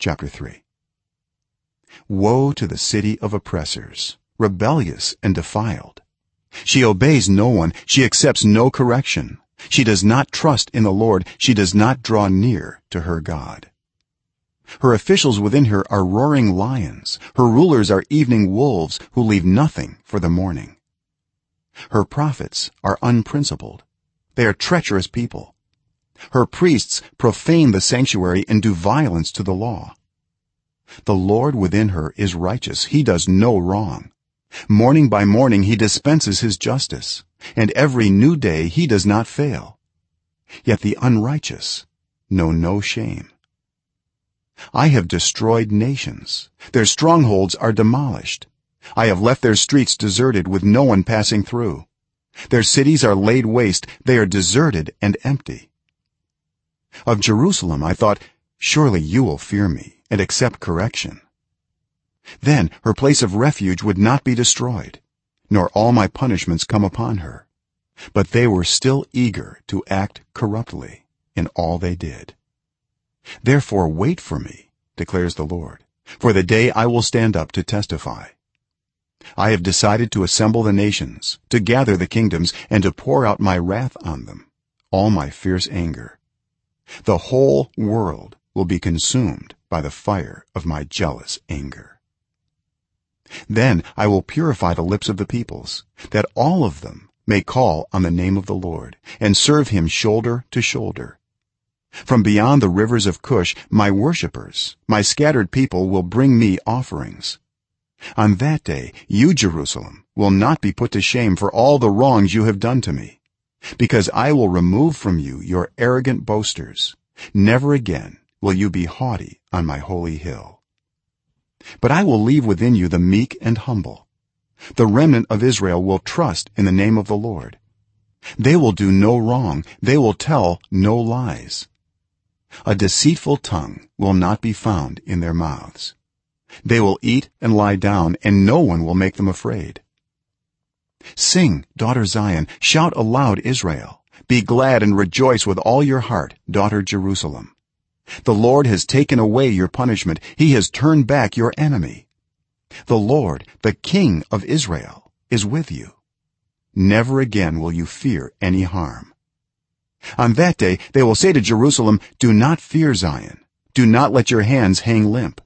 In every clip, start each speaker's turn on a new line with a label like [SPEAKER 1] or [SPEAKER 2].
[SPEAKER 1] chapter 3 woe to the city of oppressors rebellious and defiled. She obeys no one she accepts no correction. She does not trust in the lord she does not draw near to her god. Her officials within her are roaring lions her rulers are evening wolves who leave nothing for the morning. Her prophets are unprincipled they are treacherous people her priests profane the sanctuary and do violence to the law. The lord within her is righteous. He does no wrong. Morning by morning he dispenses his justice and every new day he does not fail. Yet the unrighteous know no shame. I have destroyed nations. Their strongholds are demolished. I have left their streets deserted with no one passing through. Their cities are laid waste. They are deserted and empty of jerusalem i thought surely you will fear me and accept correction. Then her place of refuge would not be destroyed nor all my punishments come upon her. But they were still eager to act corruptly in all they did. Therefore wait for me declares the lord for the day i will stand up to testify. I have decided to assemble the nations to gather the kingdoms and to pour out my wrath on them all my fierce anger the whole world will be consumed by the fire of my jealous anger. Then i will purify the lips of the peoples that all of them may call on the name of the lord and serve him shoulder to shoulder. From beyond the rivers of cush my worshippers my scattered people will bring me offerings. On that day you jerusalem will not be put to shame for all the wrongs you have done to me because i will remove from you your arrogant boasters. Never again will you be haughty on my holy hill. But i will leave within you the meek and humble. The remnant of israel will trust in the name of the lord. They will do no wrong. They will tell no lies. A deceitful tongue will not be found in their mouths. They will eat and lie down and no one will make them afraid sing daughter zion shout aloud israel. Be glad and rejoice with all your heart daughter jerusalem. The lord has taken away your punishment. He has turned back your enemy. The lord the king of israel is with you. Never again will you fear any harm. On that day they will say to jerusalem do not fear zion. Do not let your hands hang limp.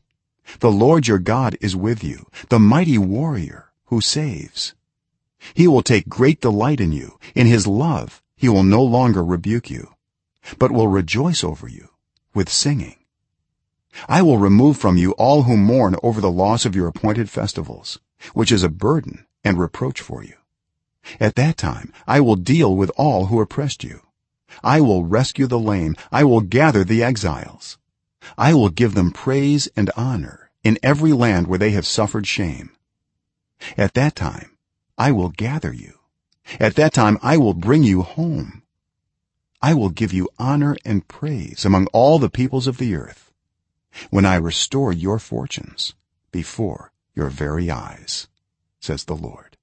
[SPEAKER 1] The lord your god is with you the mighty warrior who saves he will take great delight in you. In his love he will no longer rebuke you but will rejoice over you with singing. I will remove from you all who mourn over the loss of your appointed festivals which is a burden and reproach for you. At that time i will deal with all who oppressed you. I will rescue the lame. I will gather the exiles. I will give them praise and honor in every land where they have suffered shame. At that time i will gather you. At that time i will bring you home. I will give you honor and praise among all the peoples of the earth when i restore your fortunes before your very eyes says the lord